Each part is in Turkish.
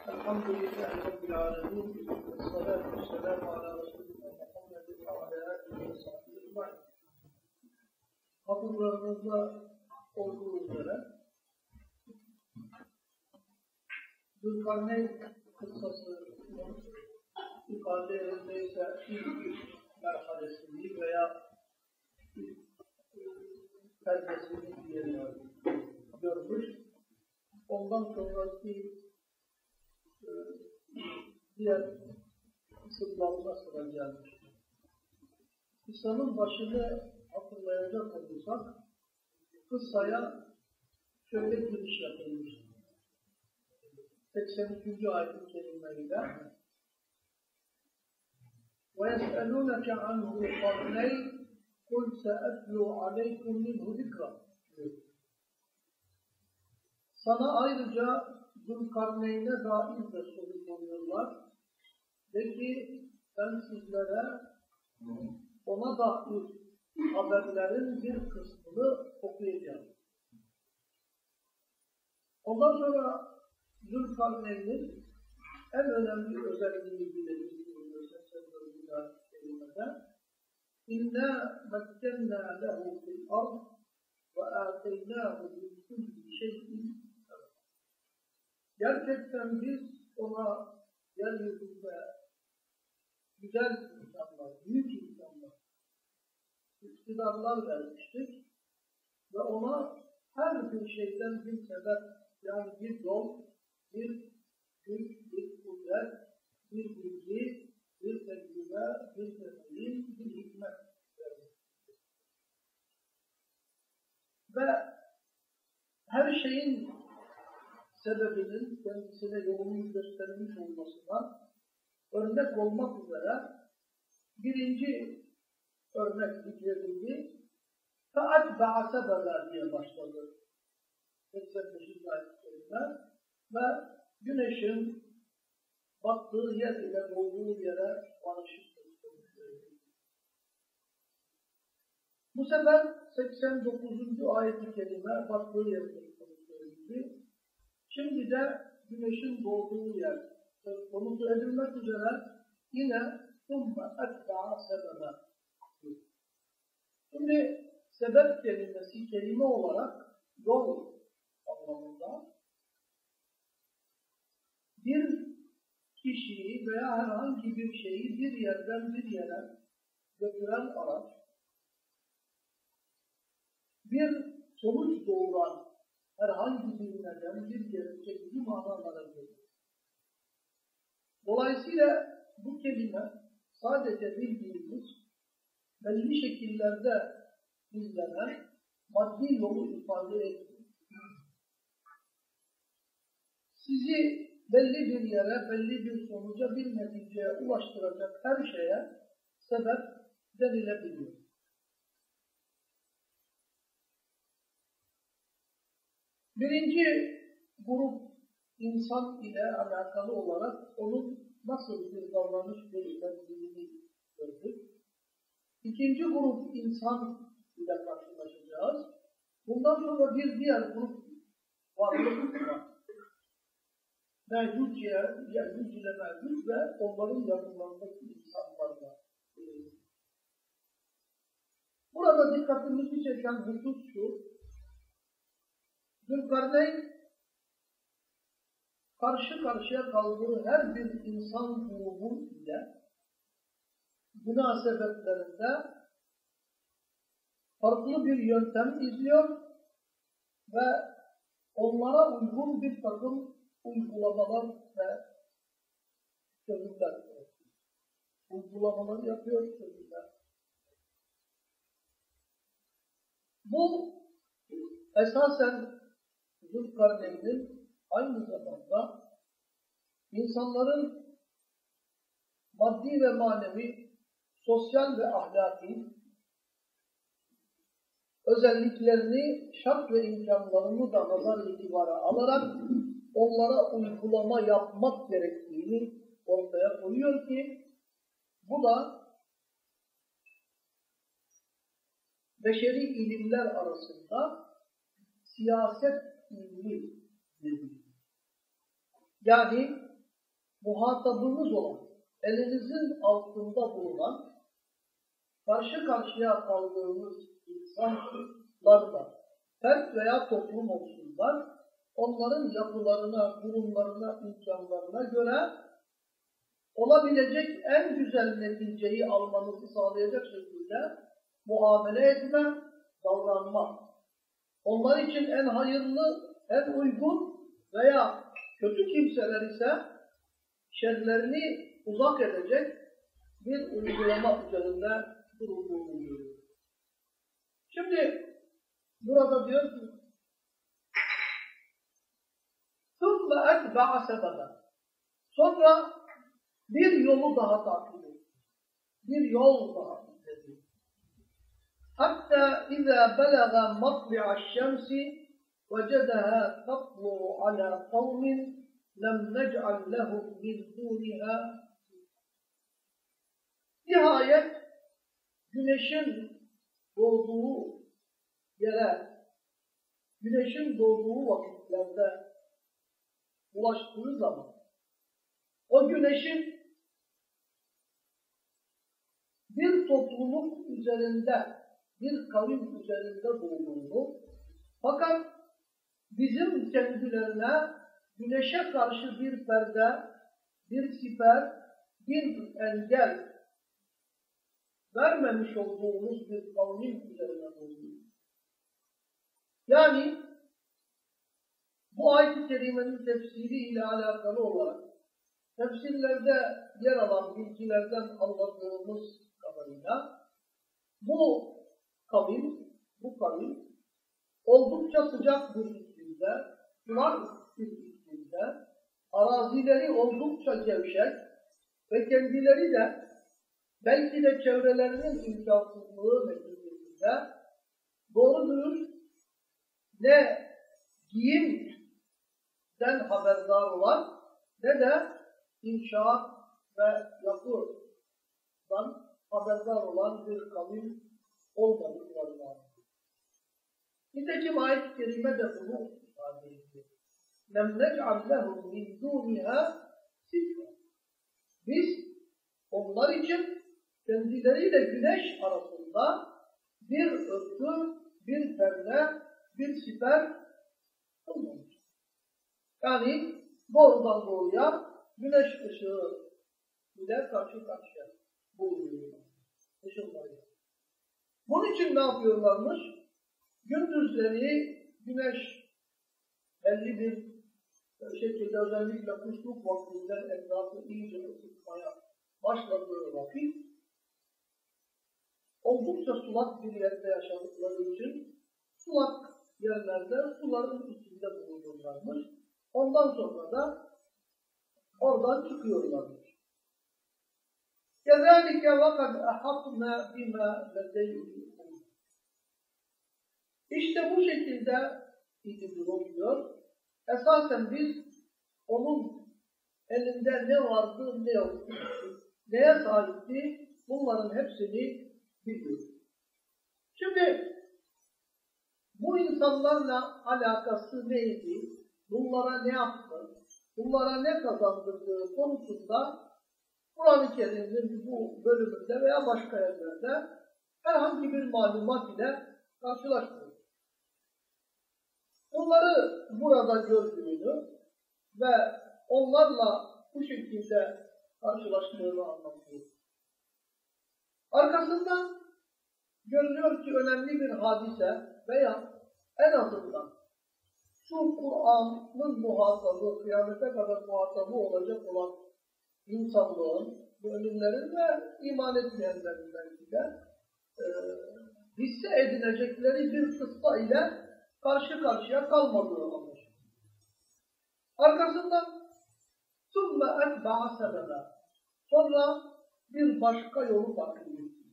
الحمد لله رب العالمين والصلاة والسلام على رسولنا محمد وعلى آله وصحبه أجمعين. Hatırlarınızda olduğu üzere Zülkarneyn kıssası ifade edildiyse ilk merhalesini veya ilk perdesini diyelim görmüş. Ondan sonraki e, diğer kısımlarına sıra gelmiş. Kıssanın başını hatırlayacak olursak, kıssaya şöyle giriş yapılmış. 83. ayet-i kerimeyle وَيَسْأَلُونَكَ عَنْهُ قَرْنَيْنِ قُلْ سَأَتْلُوا عَلَيْكُمْ مِنْهُ ذِكْرًا Sana ayrıca Zülkarneyn'e dair de soru soruyorlar. De ki ben sizlere ona dair haberlerin bir kısmını okuyacağım. Ondan sonra Zülkarneyn'in en önemli özelliği bilir. İnna mekkenna lehu fil ard ve âteynâhu min kulli şeyin Gerçekten biz ona yeryüzünde güzel insanlar, büyük insanlar, iktidarlar vermiştik ve ona her bir şeyden bir sebep, yani bir yol, bir güç, bir kudret, bir bilgi, bir tecrübe, bir tefeyyüm, bir hikmet vermiştik. Ve her şeyin sebebinin kendisine yolunu gösterilmiş olmasına örnek olmak üzere birinci örnek zikredildi. Faat ba'ase bela diye başladı. 85. ayet ve güneşin battığı yer ile doğduğu yere barışık Bu sefer 89. ayet-i kerime battığı yer konusunda Şimdi de güneşin doğduğu yer konusu edilmek üzere yine ثُمَّ اَتْبَعَ سَبَبًا Şimdi sebep kelimesi kelime olarak yol anlamında bir kişiyi veya herhangi bir şeyi bir yerden bir yere götüren araç bir sonuç doğuran herhangi bir neden bir gerekçe gibi manalara gelir. Dolayısıyla bu kelime sadece bildiğimiz belli şekillerde izlenen maddi yolu ifade ediyor. Sizi belli bir yere, belli bir sonuca, bir neticeye ulaştıracak her şeye sebep denilebiliyor. Birinci grup insan ile alakalı olarak onun nasıl bir davranış gösterdiğini gördük. İkinci grup insan ile karşılaşacağız. Bundan sonra bir diğer grup varlık var. Mevcut yer, Yecüc ile Mevcut ve onların yakınlarındaki insanlarla. Burada dikkatimizi çeken husus şu, Zülkarneyn karşı karşıya kaldığı her bir insan grubu ile münasebetlerinde farklı bir yöntem izliyor ve onlara uygun bir takım uygulamalar ve çözümler yapıyor. Uygulamalar yapıyor, çözümler. Bu esasen Zülkarneyn'in aynı zamanda insanların maddi ve manevi, sosyal ve ahlaki özelliklerini, şart ve imkanlarını da nazar itibara alarak onlara uygulama yapmak gerektiğini ortaya koyuyor ki bu da beşeri ilimler arasında siyaset ilmi dedi. Yani muhatabınız olan, elinizin altında bulunan, karşı karşıya kaldığınız insanlarla, fert veya toplum olsunlar, onların yapılarına, durumlarına, imkanlarına göre olabilecek en güzel neticeyi almanızı sağlayacak şekilde muamele etme, davranma. Onlar için en hayırlı, en uygun veya kötü kimseler ise şerlerini uzak edecek bir uygulama üzerinde durulduğunu görüyoruz. Şimdi burada diyor ki ثُمَّ اَتْبَعَ سَبَبًا Sonra bir yolu daha takip etti. Bir yol daha izledi. Hatta izâ belâgâ matbi'aş şemsi vecedeha tatlu alâ kavmin lem nec'al lehum min dûniha Nihayet güneşin doğduğu yere, güneşin doğduğu vakitlerde ulaştığı zaman o güneşin bir topluluk üzerinde bir kavim üzerinde doğduğunu fakat bizim kendilerine güneşe karşı bir perde, bir siper, bir engel vermemiş olduğumuz bir kavmin üzerine doğduğunu. Yani bu ayet-i kerimenin tefsiri ile alakalı olarak tefsirlerde yer alan bilgilerden anladığımız kadarıyla bu kavim, bu kavim oldukça sıcak bir iklimde, sular bir iklimde, arazileri oldukça gevşek ve kendileri de belki de çevrelerinin imkansızlığı neticesinde doğru dürüst ne giyimden haberdar olan ne de inşaat ve yapıdan haberdar olan bir kavim olmadıklarına. Nitekim ayet-i kerime de bunu ifade ediyor. لَمْ نَجْعَلْ لَهُمْ مِنْ دُونِهَا Biz onlar için kendileriyle güneş arasında bir örtü, bir perde, bir siper kılmamış. Yani doğrudan doğruya güneş ışığı ile karşı karşıya bulunuyorlar. Işınları. Bunun için ne yapıyorlarmış? Gündüzleri güneş belli bir şekilde özellikle kuşluk vaktinde etrafı iyice ısıtmaya başladığı vakit oldukça sulak bir yerde yaşadıkları için sulak yerlerde suların içinde bulunuyorlarmış. Ondan sonra da oradan çıkıyorlarmış. كَذَٰلِكَ وَقَدْ أَحَقْنَا بِمَا لَدَيْهِ İşte bu şekilde idi durum diyor. Esasen biz onun elinde ne vardı ne yoktu, neye sahipti bunların hepsini biliyoruz. Şimdi bu insanlarla alakası neydi? Bunlara ne yaptı? Bunlara ne kazandırdığı konusunda Kur'an-ı Kerim'in bu bölümünde veya başka yerlerde herhangi bir malumat ile karşılaşmıyoruz. Bunları burada gördüğünü ve onlarla bu şekilde karşılaştığını anlatıyor. Arkasından görülüyor ki önemli bir hadise veya en azından şu Kur'an'ın muhatabı, kıyamete kadar muhatabı olacak olan insanlığın, müminlerin ve iman etmeyenlerin belki de e, hisse edinecekleri bir kıssa ile karşı karşıya kalmadığı anlaşılıyor. Arkasından ثُمَّ اَتْبَعَ سَبَبًا Sonra bir başka yolu takip etti.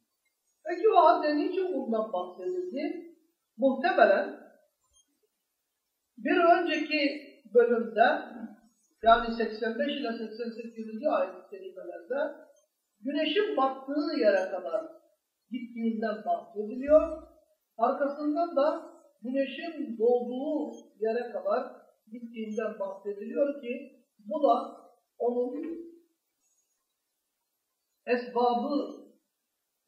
Peki o halde niçin bundan bahsedildi? Muhtemelen bir önceki bölümde yani 85 ile 88. ayet kelimelerde güneşin battığı yere kadar gittiğinden bahsediliyor. Arkasından da güneşin doğduğu yere kadar gittiğinden bahsediliyor ki bu da onun esbabı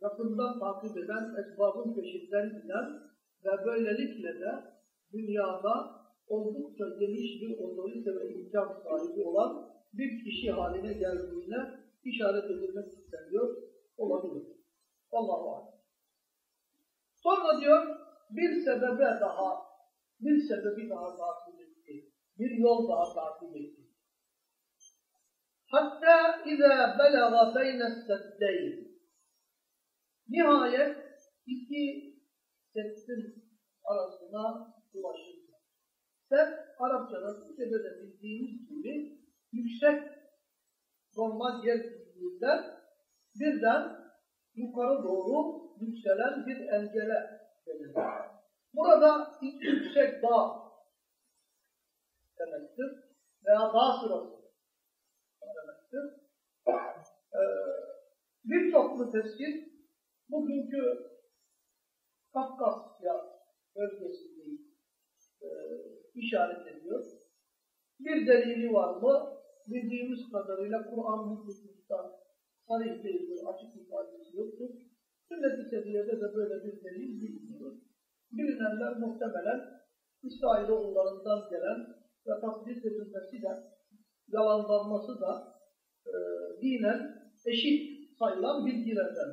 yakından takip eden, esbabın peşinden giden ve böylelikle de dünyada oldukça geniş bir otorite ve imkan sahibi olan bir kişi haline geldiğine işaret edilmek isteniyor olabilir. Allah'a emanet. Sonra diyor bir sebebe daha, bir sebebi daha takip etti. Bir yol daha takip etti. Hatta izâ belâga beyne seddeyn. Nihayet iki settin arasına ulaşıldı. Set, Arapçada Türkçe'de de bildiğimiz gibi yüksek normal yer büyüklüğünden birden yukarı doğru yükselen bir engele denir. Burada ilk yüksek dağ demektir veya dağ sırası demektir. Ee, Birçok müfessir bugünkü Kafkasya bölgesini e, işaret ediyor. Bir delili var mı? Bildiğimiz kadarıyla Kur'an-ı Hüküm'den sarih bir açık ifadesi yoktur. Sünnet-i Sebiye'de de böyle bir delil bilmiyor. Bilinenler muhtemelen İsrailoğullarından gelen ve tasdik edilmesi de yalanlanması da e, dinen eşit sayılan bilgilerden.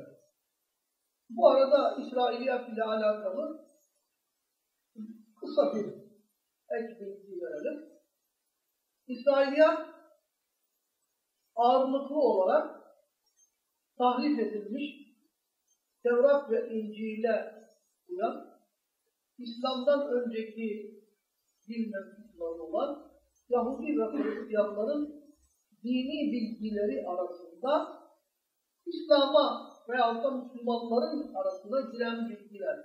Bu arada İsrailiyat ile alakalı kısa bir ek bilgi verelim. İsrailiyat ağırlıklı olarak tahrif edilmiş Tevrat ve İncil'e uyan İslam'dan önceki din mensupları olan Yahudi ve Hristiyanların dini bilgileri arasında İslam'a veya da Müslümanların arasında giren bilgiler,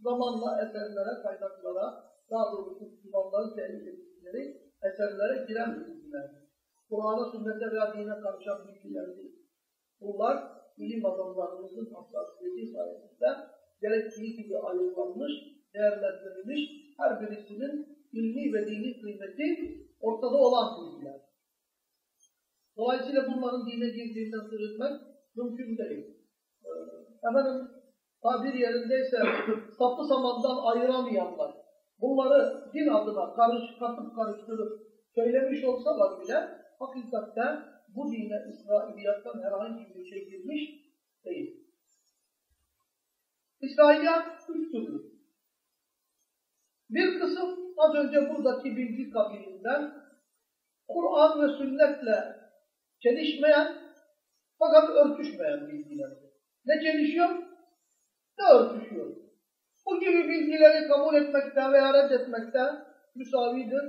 zamanla eserlere, kaynaklara, daha doğrusu Müslümanların telif ettikleri eserlere giren bilgiler. Kur'an'a, sünnete veya dine karışan bilgiler değil. Bunlar ilim adamlarımızın hassasiyeti sayesinde gerektiği gibi ayrılmış, değerlendirilmiş, her birisinin ilmi ve dini kıymeti ortada olan bilgiler. Dolayısıyla bunların dine girdiğinden söz etmek mümkün değil. Ee, efendim tabir yerindeyse sapı samandan ayıramayanlar, bunları din adına karış, katıp karıştırıp söylemiş olsalar bile hakikatte bu dine İsrailiyattan herhangi bir şey girmiş değil. İsrailiyat üç türlü. Bir kısım az önce buradaki bilgi kabilinden Kur'an ve sünnetle çelişmeyen fakat örtüşmeyen bilgiler. Ne çelişiyor? Ne örtüşüyor? Bu gibi bilgileri kabul etmekte veya reddetmekte müsavidir.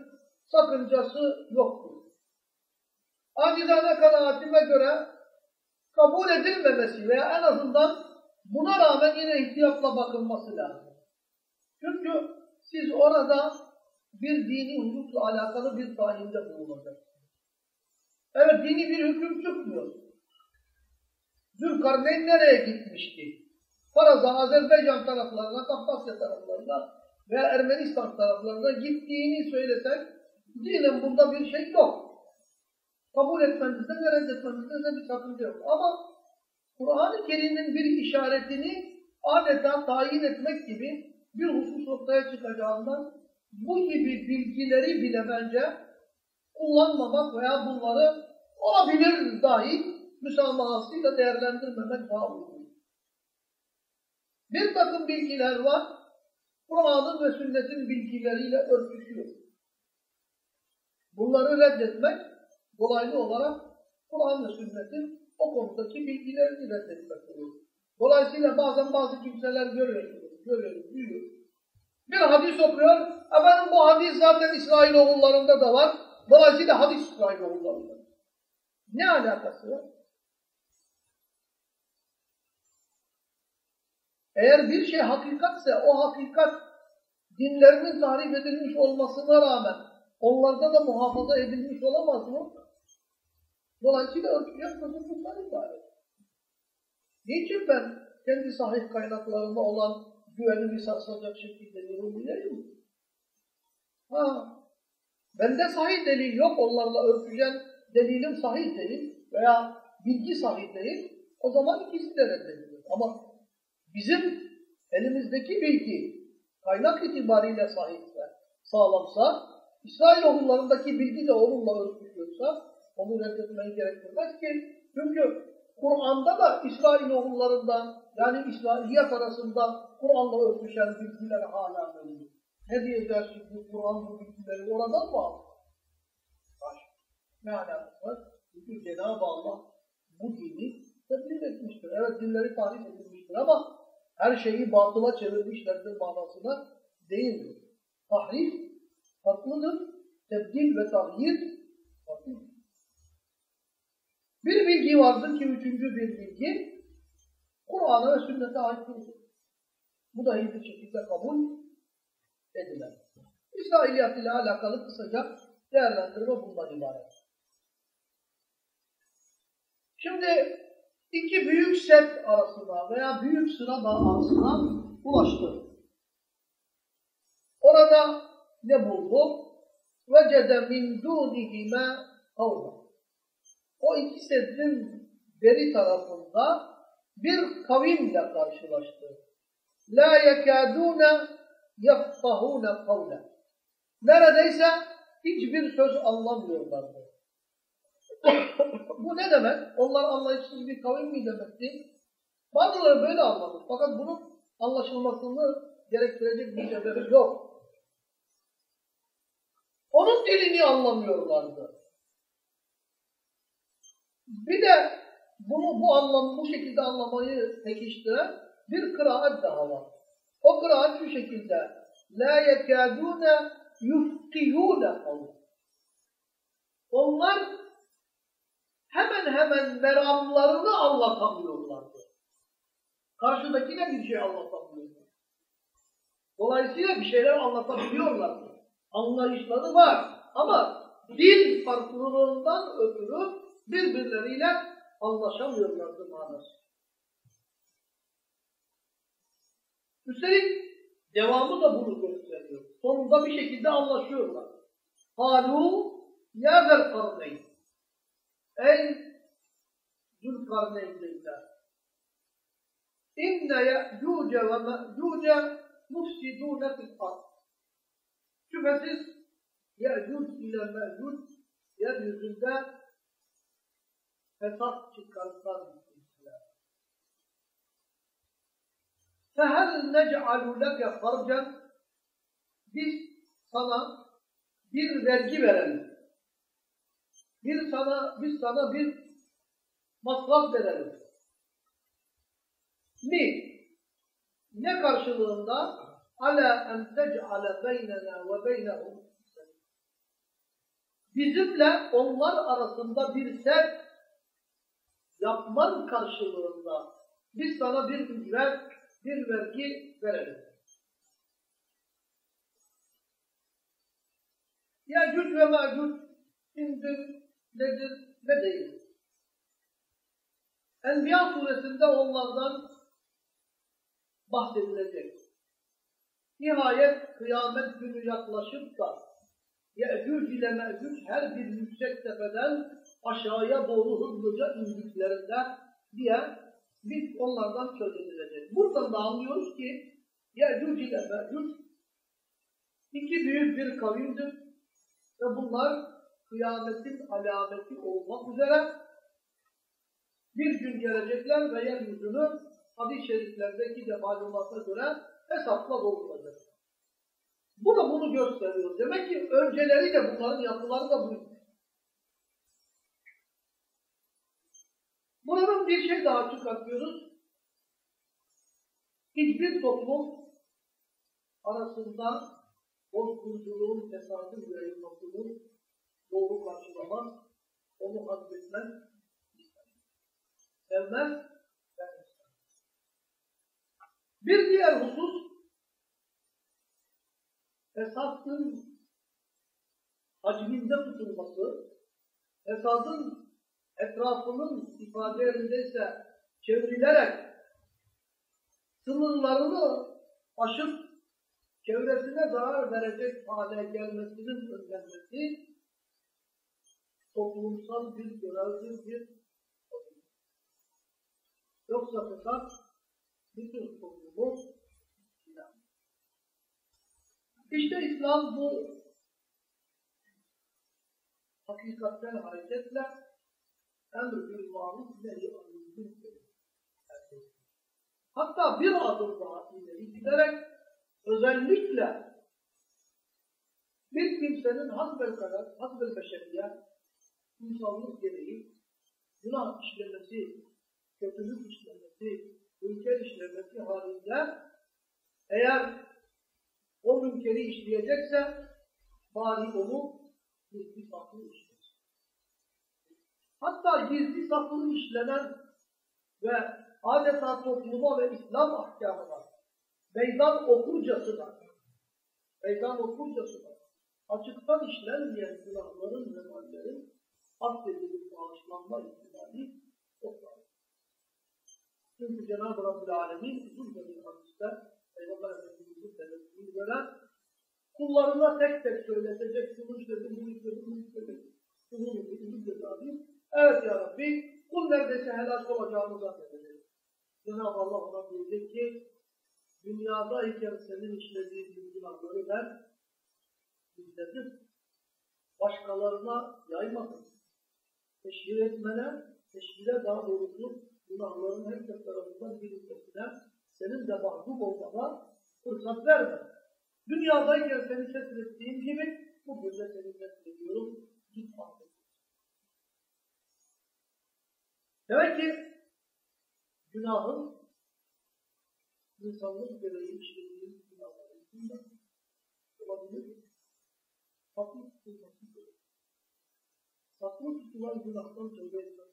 Sakıncası yoktur. Acizane kanaatime göre kabul edilmemesi veya en azından buna rağmen yine ihtiyatla bakılması lazım. Çünkü siz orada bir dini hususla alakalı bir tayinde bulunacaksınız. Evet dini bir hüküm çıkmıyor. Zülkarneyn nereye gitmişti? Faraza Azerbaycan taraflarına, Kafkasya taraflarına veya Ermenistan taraflarına gittiğini söylesek dinin bunda bir şey yok. Kabul etmenizde ve reddetmenizde de bir sakınca yok. Ama Kur'an-ı Kerim'in bir işaretini adeta tayin etmek gibi bir husus ortaya çıkacağından bu gibi bilgileri bile bence kullanmamak veya bunları olabilir dahi müsamahasıyla değerlendirmemek daha uygun. Bir takım bilgiler var, Kur'an'ın ve sünnetin bilgileriyle örtüşüyor. Bunları reddetmek dolaylı olarak Kur'an ve sünnetin o konudaki bilgilerini reddetmek oluyor. Dolayısıyla bazen bazı kimseler görüyor, görüyor, duyuyor. Bir hadis okuyor, efendim bu hadis zaten İsrailoğullarında da var. Dolayısıyla hadis İsrailoğullarında. Ne alakası var? Eğer bir şey hakikatse o hakikat dinlerinin tarif edilmiş olmasına rağmen onlarda da muhafaza edilmiş olamaz mı? Dolayısıyla örtüşen kızıllıklar ibaret. Niçin ben kendi sahip kaynaklarında olan güvenimi sarsacak şekilde yorumlayayım? Ha, bende sahih delil yok onlarla örtüşen delilim sahih değil veya bilgi sahih değil, o zaman ikisi de reddedilir. Ama bizim elimizdeki bilgi kaynak itibariyle sahihse, sağlamsa, İsrailoğullarındaki bilgi de onunla örtüşüyorsa, onu reddetmeyi gerektirmez ki. Çünkü Kur'an'da da İsrailoğullarından, yani İsrailiyet arasında Kur'an'la örtüşen bilgiler hala mevcut. Ne diyeceğiz şimdi Kur'an bilgileri oradan mı aldı? Ne alakası var? Çünkü Cenab-ı Allah bu dini tebliğ etmiştir. Evet dinleri tarif edilmiştir ama her şeyi batıla çevirmişlerdir manasına değildir. Tahrif farklıdır. Tebdil ve tahyir farklıdır. Bir bilgi vardır ki üçüncü bir bilgi Kur'an'a ve sünnete ait değildir. Bu da hiçbir şekilde kabul edilen. İsrailiyat ile alakalı kısaca değerlendirme bundan ibaret. Şimdi iki büyük set arasına veya büyük sıra arasına ulaştı. Orada ne buldu? Vecede min dunihime kavla. O iki sedrin beri tarafında bir kavimle karşılaştı. La yekâdûne yefkahûne kavle. Neredeyse hiçbir söz anlamıyorlardı. Bu ne demek? Onlar anlayışsız bir kavim mi demekti? Bazıları böyle anlamış. Fakat bunun anlaşılmasını gerektirecek bir sebebi yok. Onun dilini anlamıyorlardı. Bir de bunu bu anlam bu şekilde anlamayı pekiştiren bir kıraat daha var. O kıraat şu şekilde la yekâdûne yufkihûne Onlar hemen hemen meramlarını anlatamıyorlardı. Karşıdakine bir şey anlatamıyorlar. Dolayısıyla bir şeyler anlatabiliyorlardı. Anlayışları var. Ama dil farklılığından ötürü birbirleriyle anlaşamıyorlardı manası. Üstelik devamı da bunu gösteriyor. Sonunda bir şekilde anlaşıyorlar. Halu ya zel karneyn. El Zülkarneyn'de. İnne ye'cuce ve me'cuce mufsidûne fil ard. Şüphesiz ye'cuc ile me'cuc yeryüzünde fesat çıkartan kişiler. Fehel nec'alu leke harcan biz sana bir vergi verelim. Bir sana, biz sana bir masraf verelim. Mi? Ne karşılığında? Ala en tec'ale beynena ve beynehum Bizimle onlar arasında bir set yapman karşılığında biz sana bir ücret, bir vergi verelim. Yecüc ve Mecüc kimdir, nedir, ne değil. Enbiya suresinde onlardan bahsedilecek. Nihayet kıyamet günü yaklaşıp da Yecüc ile Mecüc her bir yüksek tepeden aşağıya doğru hızlıca indiklerinde diye biz onlardan söz edilecek. Buradan da anlıyoruz ki Yecüc ile Mecüc iki büyük bir kavimdir ve bunlar kıyametin alameti olmak üzere bir gün gelecekler ve yeryüzünü hadis-i şeriflerdeki de malumata göre hesapla dolduracak. Bu da bunu gösteriyor. Demek ki önceleri de bunların yapıları da buydu. Buradan bir şey daha çıkartıyoruz. Hiçbir toplum arasında bozgunculuğun, fesadın yayılmasını doğru karşılamaz, onu hazmetmez. Sevmez, istemez. Bir diğer husus, fesadın hacminde tutulması, fesadın etrafının ifade yerindeyse çevrilerek sınırlarını aşıp çevresine zarar verecek hale gelmesinin önlenmesi toplumsal bir görevdir, bir Yoksa fesat bütün toplumu filan. İşte İslam bu hakikatten hareketle emr bir maruf nehi anildir. Hatta bir adım daha ileri giderek özellikle bir kimsenin hasbel kadar, hasbel beşeriye insanlık gereği günah işlemesi, kötülük işlemesi, münker işlemesi halinde eğer o münkeri işleyecekse bari onu gizli saklı işlesin. Hatta gizli saklı işlenen ve adeta topluma ve İslam ahkamına meydan okurcasına meydan okurcasına açıktan işlenmeyen günahların ve mallerin affedilip bağışlanma ihtimali çok var. Çünkü Cenab-ı Rabbül Alemin uzun bir hadiste Peygamber Efendimiz'in belirttiği göre kullarına tek tek söyletecek, şunu işledim, bunu işledim, bunu işledim, şunu işledim, bunu işledim. Evet ya Rabbi, kul neredeyse helak olacağını zannedecek. Cenab-ı Allah ona diyecek ki, dünyadayken senin işlediğin bu günahları ben izledim. Başkalarına yaymadım. Teşhir etmene, teşhire daha doğrusu günahların herkes tarafından bilinmesine, senin de mahkum olmana fırsat verme. Dünyadayken seni setrettiğim gibi bugün de seni setrediyorum. Git affet. Demek ki günahın insanlık gereği işlediği günahların içinde olabilir. Tutulması gerekir. Saklı tutulan günahtan tövbe etmek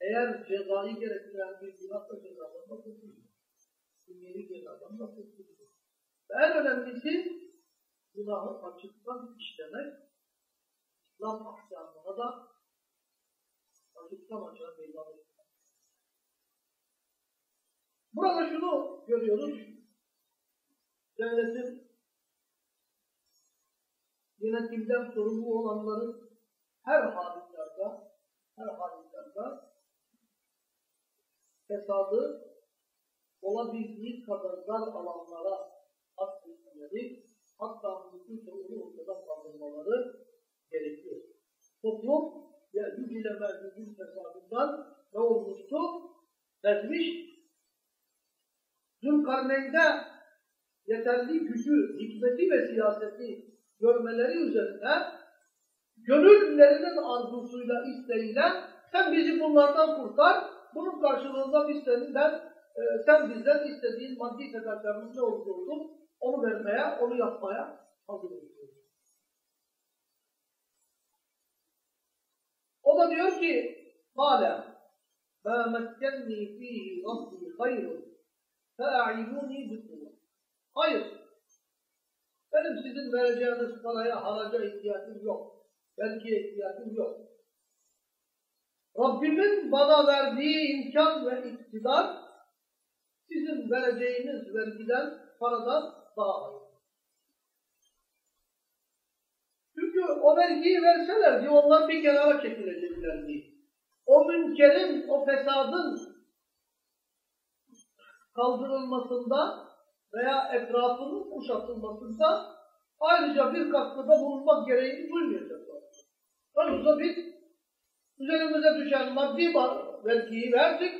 Eğer cezayı gerektiren bir günahla cezadan da kurtulur. Dünyevi cezadan da kurtulur. Ve en önemlisi günahı açıktan işlemek, İslam ahkamına da açıktan açığa meydan etmek. Burada şunu görüyoruz. Devletin yönetimden sorumlu olanların her halükarda her halükarda fesadı olabildiği kadar dar alanlara atfetmeleri, hatta mümkünse onu ortadan kaldırmaları gerekiyor. Toplum ya yüz ile merkezin fesadından ne olmuştu? Bezmiş. Zülkarneyn'de yeterli gücü, hikmeti ve siyaseti görmeleri üzerine gönüllerinin arzusuyla, isteğiyle sen bizi bunlardan kurtar, bunun karşılığında biz senden, e, sen bizden istediğin maddi fedakarlık ne olursa olsun onu vermeye, onu yapmaya hazırız. O da diyor ki, Kale, مَا مَكَّنِّي ف۪يهِ رَبِّي خَيْرٌ فَاَعِنُونِي بِكُّلَّهِ Hayır, benim sizin vereceğiniz paraya, haraca ihtiyacım yok. Belki ihtiyacım yok. Rabbimin bana verdiği imkan ve iktidar sizin vereceğiniz vergiden, paradan daha hayır. Çünkü o vergiyi verselerdi onlar bir kenara çekileceklerdi. O münkerin, o fesadın kaldırılmasında veya etrafının kuşatılmasında ayrıca bir katkıda bulunmak gereğini duymayacaklar. Sonuçta biz üzerimize düşen maddi vergiyi verdik,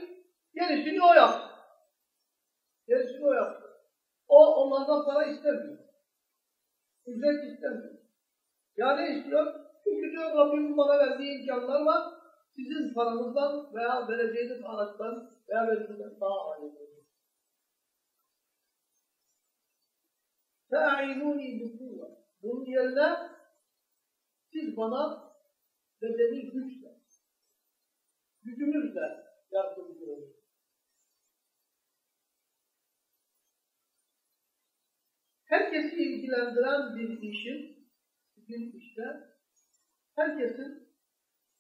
gerisini o yaptı. Gerisini o yaptı. O onlardan para istemiyor. Ücret istemiyor. Yani istiyor? Çünkü diyor Rabbimin bana verdiği imkanlar var. Sizin paranızdan veya vereceğiniz araçtan veya verdiğinizden daha ayrı. Fe'inuni bi kuvve. Bunun siz bana bedeni güçle, gücünüzle yardımcı olun. Herkesi ilgilendiren bir işin, bir işte, herkesin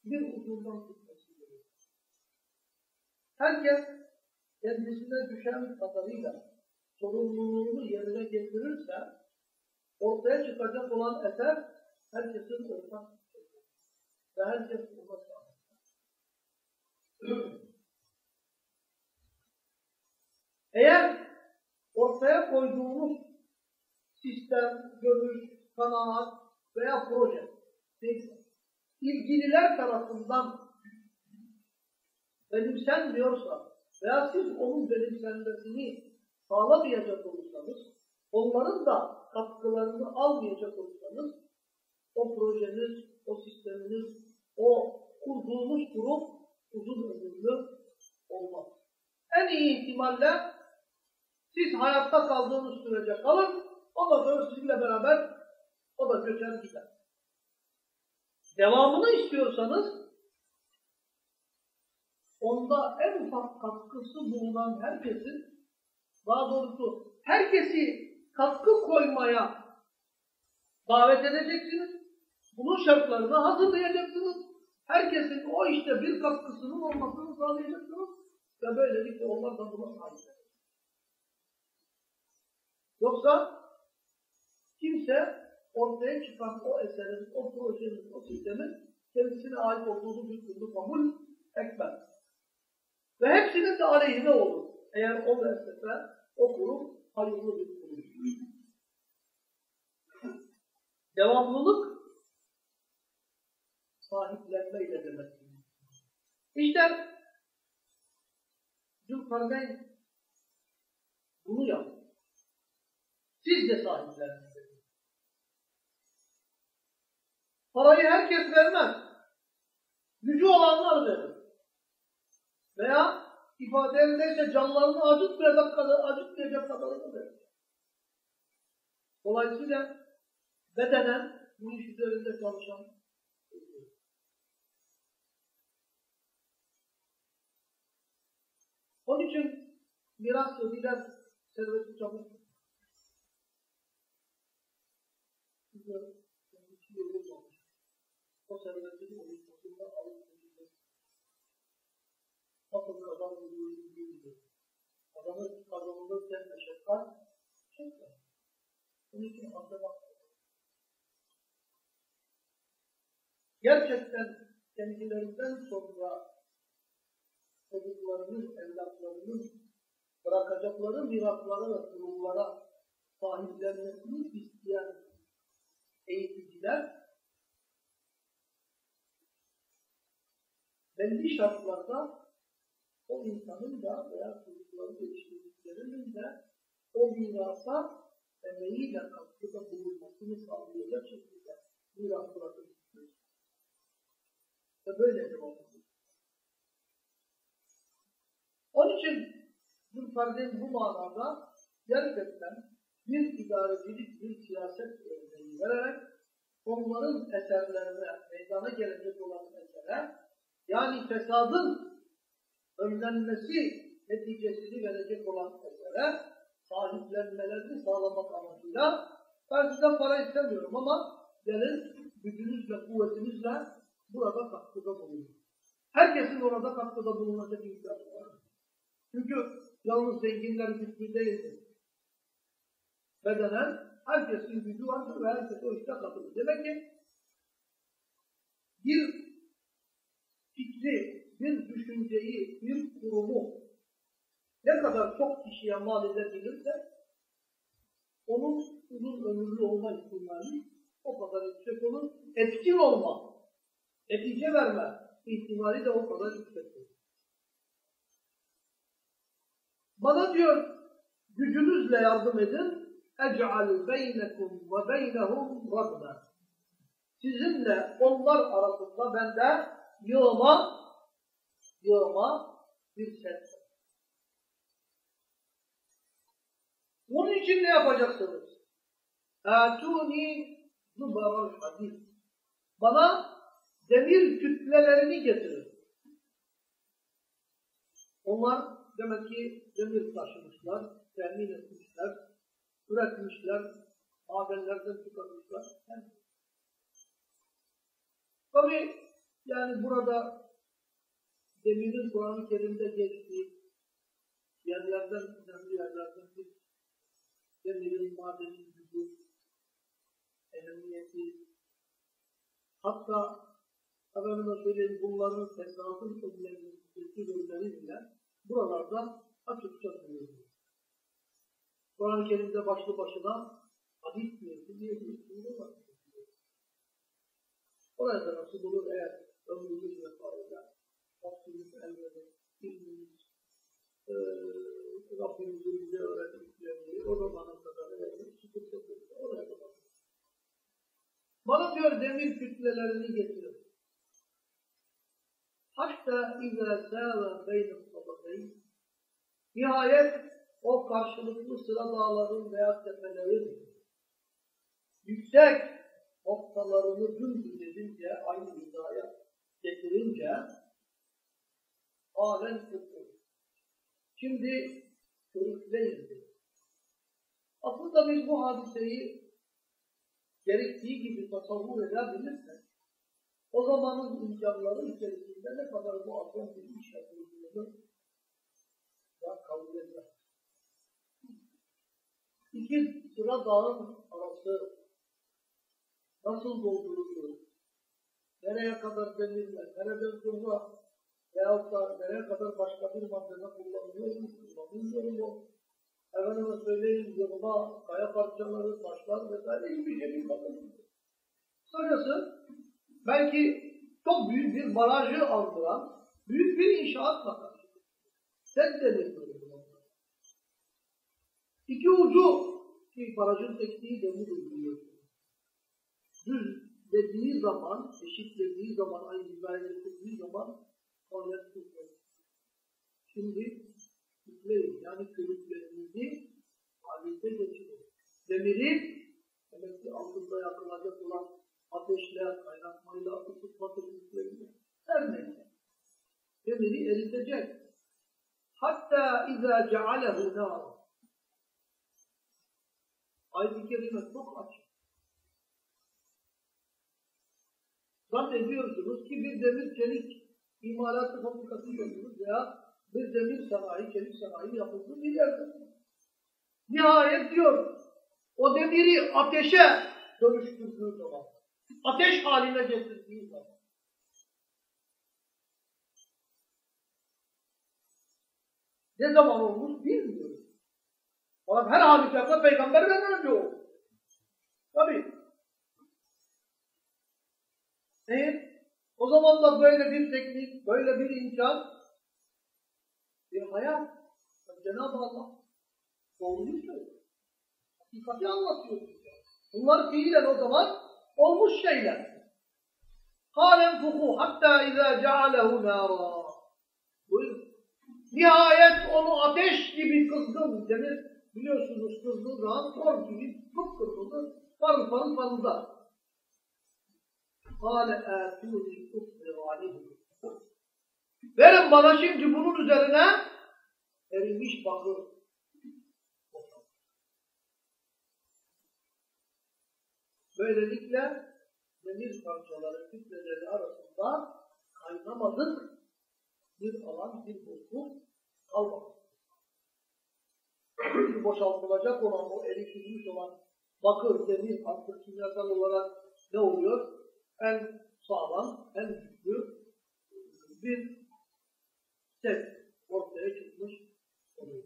bir ucundan tutması gerekir. Herkes kendisine düşen kadarıyla sorumluluğunu yerine getirirse ortaya çıkacak olan eser Herkesin ortak ve herkes ona. Eğer ortaya koyduğumuz sistem, görüş, kanaat veya proje neyse, ilgililer tarafından benimsenmiyorsa veya siz onun benimsenmesini sağlamayacak olursanız, onların da katkılarını almayacak olursanız, o projeniz, o sisteminiz, o kurduğunuz kurum uzun ömürlü olmaz. En iyi ihtimalle siz hayatta kaldığınız sürece kalır, ondan sonra sizinle beraber o da göçer gider. Devamını istiyorsanız onda en ufak katkısı bulunan herkesin daha doğrusu herkesi katkı koymaya davet edeceksiniz. Bunun şartlarını hazırlayacaksınız. Herkesin o işte bir katkısının olmasını sağlayacaksınız. Ve böylelikle onlar da buna sahip Yoksa kimse ortaya çıkan o eserin, o projenin, o sistemin kendisine ait olduğunu bir türlü kabul etmez. Ve hepsinin de aleyhine olur. Eğer o müessese, o kurum hayırlı bir kurum. Devamlılık sahiplenmeyle demek. İşte Zülkarneyn bunu yaptı. Siz de sahiplenin. Parayı herkes vermez. Gücü olanlar verir. Veya ifade edilirse canlarını acıtmayacak kadar, acıtmayacak kadarını verir. Dolayısıyla bedenen bu iş üzerinde çalışan Onun için miras ödülen serveti çabuk. O servetini oluşmasında Nasıl adam vurduğu gibi. Adamın kazanılırken meşakkat çok var. Onun için anlamak Gerçekten kendilerinden sonra çocuklarının, evlatlarının bırakacakları miraslara ve kurumlara sahiplenmesini isteyen eğiticiler belli şartlarda o insanın da veya çocukları yetiştirdiklerinin de o mirasa emeğiyle katkıda bulunmasını sağlayacak şekilde miras bırakır. Ve böyle devam ediyor. Onun için Zülkarneyn bu manada gerçekten bir idarecilik, bir siyaset örneği vererek onların eserlerine meydana gelecek olan mesele yani fesadın önlenmesi neticesini verecek olan esere sahiplenmelerini sağlamak amacıyla ben sizden para istemiyorum ama gelin gücünüzle, kuvvetinizle burada katkıda bulunun. Herkesin orada katkıda bulunacak ihtiyacı var. Çünkü yalnız zenginlerin güçlü değildir. Bedenen herkesin gücü vardır ve herkes o işte katılır. Demek ki bir fikri, bir düşünceyi, bir kurumu ne kadar çok kişiye mal edebilirse onun uzun ömürlü olma ihtimali o kadar yüksek olur. Etkin olma, netice verme ihtimali de o kadar yüksek olur. Bana diyor gücünüzle yardım edin. اَجْعَلْ بَيْنَكُمْ وَبَيْنَهُمْ رَبْنًا Sizinle onlar arasında bende yığma, yağma yükselsin. Bunun için ne yapacaksınız? Etuni zubaral hadis. Bana demir kütlelerini getirin. Onlar demek ki demir taşımışlar, temin etmişler, üretmişler, madenlerden çıkarmışlar. Tabi yani burada demirin Kur'an-ı Kerim'de geçtiği yerlerden, önemli yerlerden bir demirin madenin gücü, ehemmiyeti, Hatta efendime söyleyeyim bunların tekrarın önlerindeki bölümleriyle buralarda açıkça söylüyor. Kur'an-ı Kerim'de başlı başına hadis niyeti diye bir isimde var. Orada nasıl olur eğer ömrümüz ve fayda, vaktimiz elbette, ilmimiz, e, Rabbimizin bize öğrettiklerini o zamana kadar evet, sıkıntı oraya kadar. Bana diyor demir kütlelerini getiriyor. Hatta izâ sâve beyne sabahayım. Nihayet o karşılıklı sıra dağların veya tepelerin yüksek noktalarını dümdüz edince, aynı hizaya getirince halen tutur. Şimdi körükleyiz. Aslında biz bu hadiseyi gerektiği gibi tasavvur edebilirsek, o zamanın imkanları içerisinde ne kadar bu atom bir iş yapıldığını da kabul eder. İki sıra dağın arası nasıl dolduruluyor? Nereye kadar demirler, nereden sonra veyahut da nereye kadar başka bir malzeme kullanılıyor mu, kullanılmıyor mu? Efendime söyleyeyim, yolda kaya parçaları, taşlar vesaire hiçbir şey bilmiyor. Kısacası belki çok büyük bir barajı andıran büyük bir inşaatla karşı. Set denir İki ucu ki barajın tekniği demir uyguluyor. Düz dediği zaman, eşitlediği zaman, aynı hizaya getirdiği zaman faaliyet tutuyor. Şimdi kütleyin, yani körüklerimizi faaliyete geçiriyor. Demiri, demek ki altında yakılacak olan ateşle, kaynatmayla, ısıtma teknikleriyle, her neyse. Demiri eritecek. Hatta izâ cealehu nâr. Ayet-i Kerime çok açık. Zannediyorsunuz ki bir demir çelik imalatı fabrikası yapıyoruz veya bir demir sanayi, çelik sanayi yapıldığı bir yerde. Nihayet diyor, o demiri ateşe dönüştürdüğü zaman, ateş haline getirdiği zaman, ne zaman olmuş bilmiyoruz. Fakat her halükarda peygamberden önce oldu. Tabi. Evet. O zaman da böyle bir teknik, böyle bir imkan, bir hayat. Cenab-ı Allah doğruyu söylüyor. Hakikati anlatıyor. Bunlar fiilen o zaman olmuş şeyler. Halen fuku hatta izâ cealehu nârâ. Buyurun. Nihayet onu ateş gibi kızgın demir biliyorsunuz kızdığı zaman kor gibi kıpkırmızı parıl parıl parıldar. Kâle âtûni ufriru aleyhim. Verin bana şimdi bunun üzerine erimiş bakır. Böylelikle demir parçaları kütleleri arasında kaynamadık bir alan, bir boşluk kalmadı. Çünkü boşaltılacak olan o erişilmiş olan bakır, demir artık kimyasal olarak ne oluyor? En sağlam, en güçlü bir set ortaya çıkmış oluyor.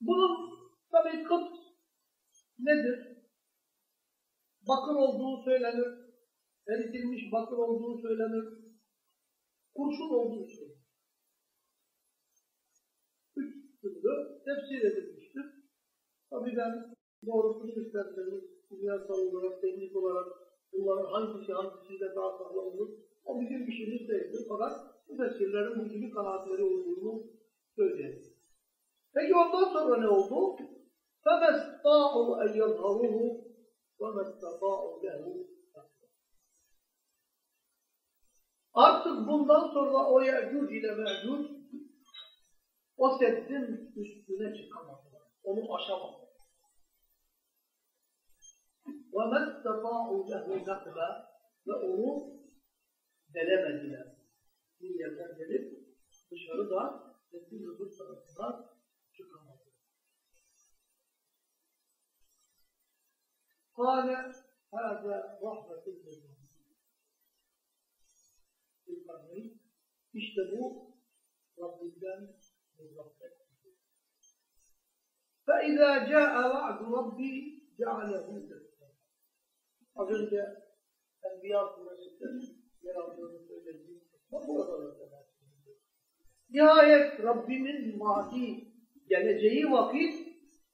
Bunun tabii kıt nedir? Bakır olduğu söylenir. Eritilmiş bakır olduğu söylenir. Kurşun olduğu söylenir. Üç türlü tefsir edilmiştir. Tabii ben doğrusunu isterseniz dünyasal olarak, teknik olarak bunların hangisi hangisiyle daha sağlam olur o bizim işimiz değildir. Fakat müfessirlerin bu gibi kanaatleri olduğunu söyleyelim. Peki ondan sonra ne oldu? فَمَسْتَاءُوا اَنْ يَظْهَرُوهُ وَمَسْتَفَاءُوا لَهُ Artık bundan sonra o Yecud ile Mecud o seddin üstüne çıkamadılar. Onu aşamadılar. وما استطاعوا له نقبا وأروف دلمدنا هي الفندلت مش رضا تسير الفرصة الاتصال شكرا قال هذا رحمة الله في القرنين اشتبوه رب الدم من ربك فإذا جاء وعد ربي جعله دكا Az önce Enbiya Suresi'nde yer aldığını söylediğim kısmı burada da bahsediyor. Nihayet Rabbimin vaadi geleceği vakit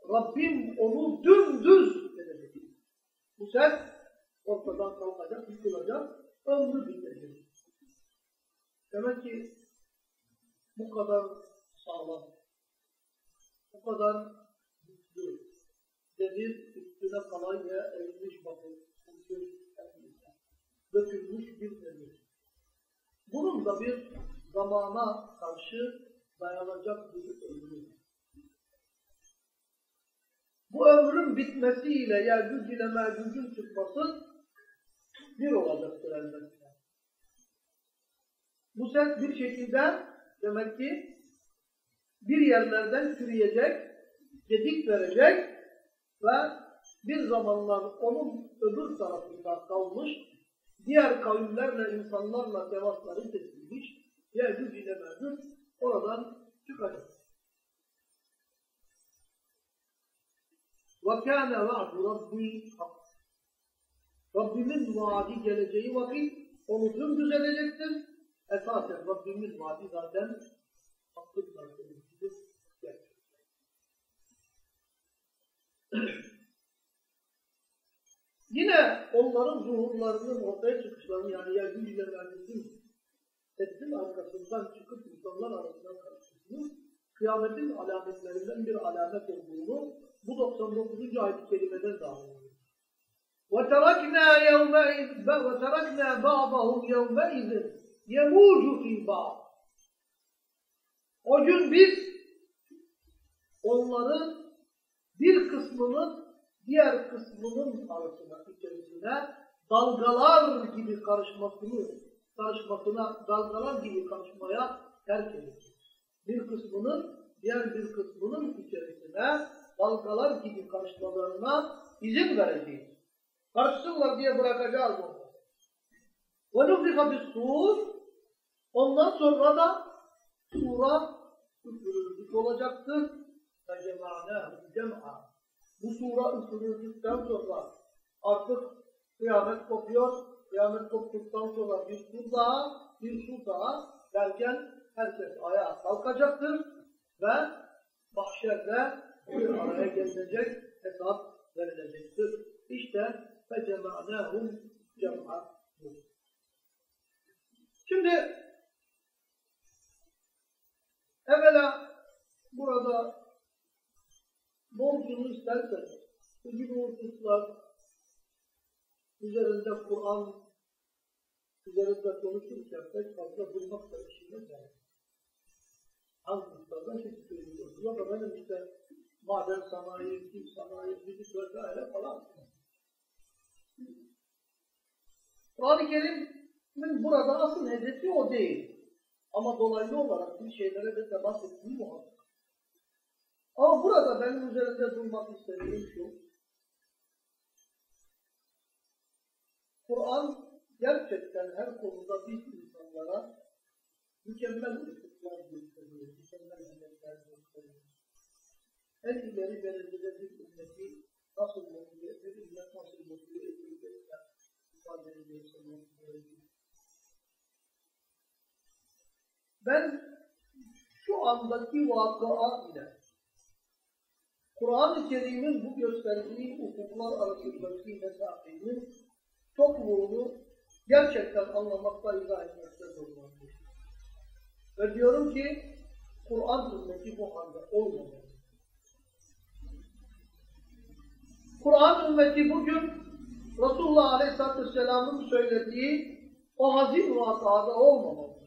Rabbim onu dümdüz edecek. Bu ses ortadan kalkacak, yıkılacak, ömrü bitecek. Demek ki bu kadar sağlam, bu kadar güçlü, demir üstüne kalay ve eğilmiş bakın, dökülmüş bir demir. Bunun da bir zamana karşı dayanacak bir ömrü. Bu ömrün bitmesiyle Yergüc ile Mergüc'ün çıkması bir olacaktır elbette. Bu ses bir şekilde demek ki bir yerlerden çürüyecek, gedik verecek ve bir zamanlar onun öbür tarafında kalmış, diğer kavimlerle, insanlarla temasları kesilmiş, Yergüc ile Mergüc oradan çıkacak. وَكَانَ وَعْدُ رَبِّي حَقٍّ Rabbimin vaadi geleceği vakit onu dümdüz edecektir. Esasen Rabbimin vaadi zaten hakkın karşılığıdır. Yine onların zuhurlarının ortaya çıkışlarını yani Yergün ile Merkez'in Eddin arkasından çıkıp insanlar arasından karşısını kıyametin alametlerinden bir alamet olduğunu bu 99. ayet-i kerimeden de anlıyoruz. وَتَرَكْنَا يَوْمَئِذ وَتَرَكْنَا بَعْضَهُمْ يَوْمَئِذٍ يَمُوجُ فِي بَعْضٍ O gün biz onların bir kısmının diğer kısmının arasına, içerisine dalgalar gibi karışmasını, karışmasına, dalgalar gibi karışmaya terk edeceğiz. Bir kısmının diğer bir kısmının içerisine dalgalar gibi karışmalarına izin vereceğiz. Karışsınlar diye bırakacağız onları. وَنُفِخَ بِالسُّورِ Ondan sonra da sura üfürüldük olacaktır. فَجَمَعْنَاهُ جَمْعًا Bu sura üfürüldükten sonra artık kıyamet kopuyor. Kıyamet koptuktan sonra bir sur daha, bir sur daha derken herkes ayağa kalkacaktır ve mahşerde bir araya gelecek, hesap verilecektir. İşte فَجَمَعْنَاهُمْ جَمْعًا Şimdi evvela burada borcunu isterseniz bu gibi hususlar üzerinde Kur'an üzerinde konuşurken pek fazla durmak da işimiz yani. Az miktarda şey söylüyoruz. Ama benim işte maden sanayi, kim sanayi, müzik vesaire falan. Kur'an-ı Kerim'in burada asıl hedefi o değil. Ama dolaylı olarak bir şeylere de temas ettiği muhakkak. Ama burada benim üzerinde durmak istediğim şu. Kur'an gerçekten her konuda biz insanlara mükemmel ufuklar gösteriyor, mükemmel hizmetler gösteriyor. En ileri derecede bir ümmeti nasıl motive edilir, ümmet nasıl motive edilir, ifade ediyorsa Ben şu andaki vakıa ile Kur'an-ı Kerim'in bu gösterdiği ufuklar arasındaki mesafeyi çokluğunu gerçekten anlamakta, izah etmekte zorlanmış. Ve diyorum ki Kur'an ümmeti bu halde olmamalı. Kur'an ümmeti bugün Resulullah Aleyhisselatü Vesselam'ın söylediği o hazin vakada olmamalı.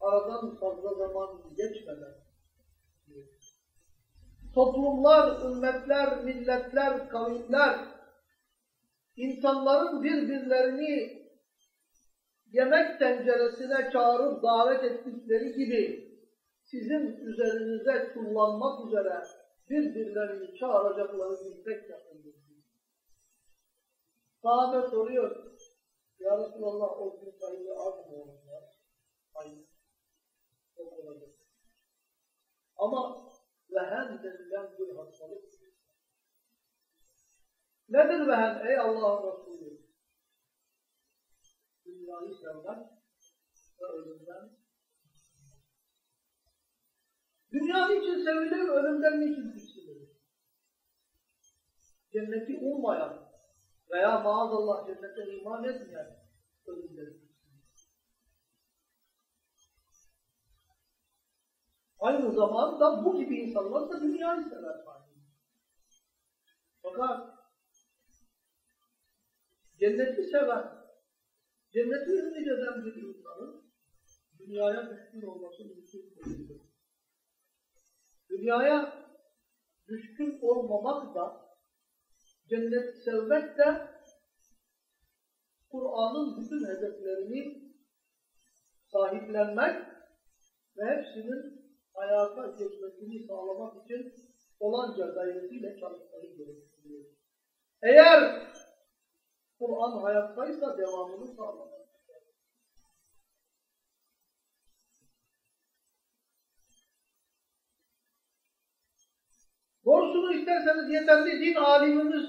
Aradan fazla zaman geçmeden toplumlar, ümmetler, milletler, kavimler insanların birbirlerini yemek tenceresine çağırıp davet ettikleri gibi sizin üzerinize kullanmak üzere birbirlerini çağıracakları bir tek yakındır. Sahabe soruyor, Ya Resulallah o gün sayılı az mı olurlar? Hayır. Çok olacak. Ama vehen denilen bir hastalık. Nedir vehen ey Allah'ın Resulü? Dünyayı sevmek ve ölümden Dünya niçin sevilir, ölümden niçin tiksinilir? Cenneti ummayan veya maazallah cennete iman etmeyen ölümden Aynı zamanda bu gibi insanlar da dünyayı sever. Fakat cenneti seven, cenneti ümit eden bir insanın dünyaya düşkün olması mümkün değildir. Dünyaya düşkün olmamak da, cennet sevmek de Kur'an'ın bütün hedeflerini sahiplenmek ve hepsinin hayata geçmesini sağlamak için olanca gayretiyle çalışmayı gerektiriyor. Eğer Kur'an hayattaysa devamını sağlamak. Doğrusunu isterseniz yeterli din alimimiz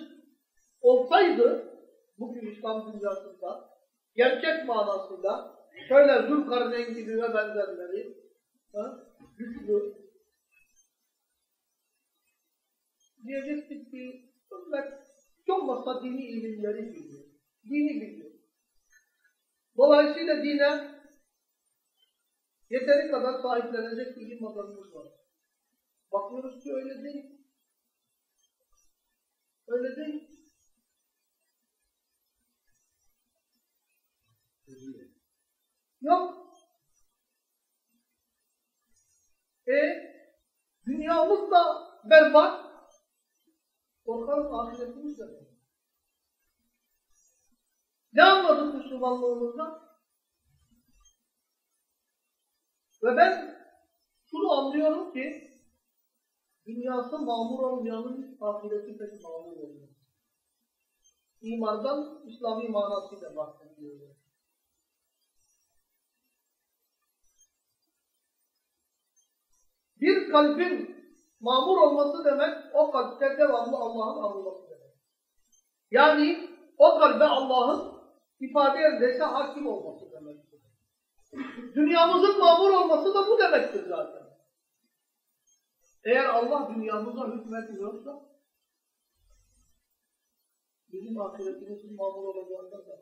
olsaydı bugün İslam dünyasında gerçek manasında şöyle Zülkarneyn gibi ve benzerleri güçlü diyecektik ki ümmet çok olmazsa dini ilimleri biliyor. Dini biliyor. Dolayısıyla dine yeteri kadar sahiplenecek ilim adamımız var. Bakıyoruz ki öyle değil. Öyle değil. Yok. E dünyamız da berbat. Korkarız ahiretimiz de berbat. Ne anladık Müslümanlığımızdan? Ve ben şunu anlıyorum ki Dünyası mamur olmayanın ahireti pek mamur olmuyor. İmandan İslami manasıyla bahsediyor. Bir kalbin mamur olması demek, o kalpte devamlı Allah'ın anılması demek. Yani o kalbe Allah'ın ifade edilse hakim olması demektir. Dünyamızın mamur olması da bu demektir zaten. Eğer Allah dünyamıza hükmetmiyorsa bizim ahiretimizin mamur olacağından da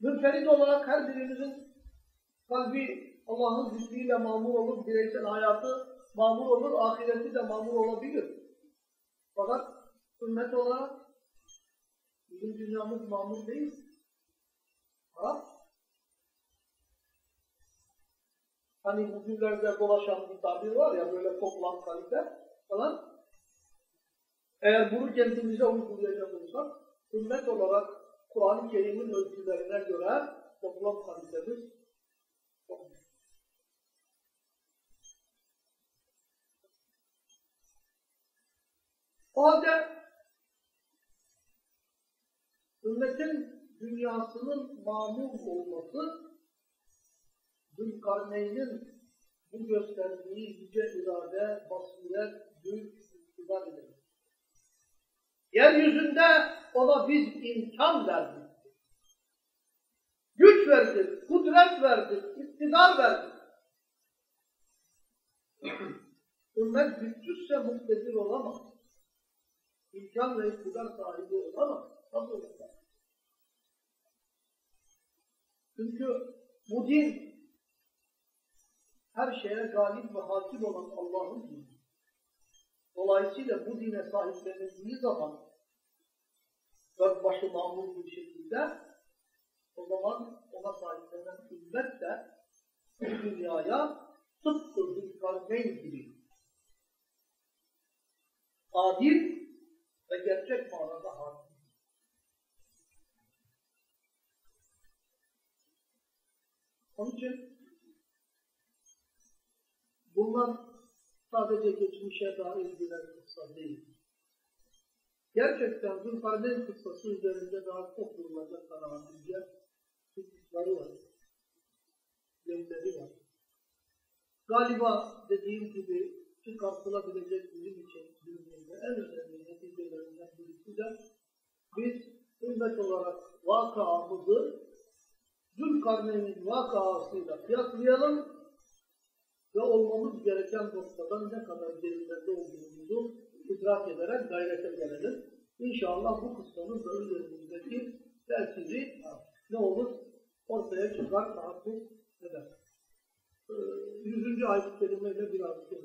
Münferit olarak her birimizin kalbi Allah'ın zikriyle mamur olur, bireysel hayatı mamur olur, ahireti de mamur olabilir. Fakat ümmet olarak bizim dünyamız mamur değil. Ha? Hani bugünlerde dolaşan bir tabir var ya böyle toplam kalite falan. Eğer bunu kendimize uygulayacak olursak, ümmet olarak Kur'an-ı Kerim'in ölçülerine göre toplam kalitemiz O halde ümmetin dünyasının mamur olması Zülkarneyn'in bu gösterdiği yüce irade, basiret, güç, iktidar ile. Yeryüzünde ona biz imkan verdik. Güç verdik, kudret verdik, iktidar verdik. Ümmet güçsüzse muktedir olamaz. İmkan ve iktidar sahibi olamaz. Nasıl olacak? Çünkü bu din her şeye galip ve hakim olan Allah'ın dini. Dolayısıyla bu dine sahiplenildiği zaman ve başı mamur bir şekilde o zaman ona sahiplenen ümmet de bu dünyaya tıpkı Zülkarneyn gibi adil ve gerçek manada hakim. Onun için Bunlar sadece geçmişe dair birer kıssa değil. Gerçekten Zülkarneyn kıssası üzerinde daha çok durulacak kanaatimce hükümleri var. Yönleri var. Galiba dediğim gibi çıkartılabilecek bizim için dünyada en önemli neticelerinden birisi de biz ümmet olarak vakamızı Zülkarneyn'in vakasıyla kıyaslayalım ve olmamız gereken noktadan ne kadar gerilerde olduğumuzu idrak ederek gayrete gelelim. İnşallah bu kıssanın da üzerimizdeki tesiri ne olur? Ortaya çıkar, tahakkuk eder. Ee, 100. ayet kelimeyle biraz da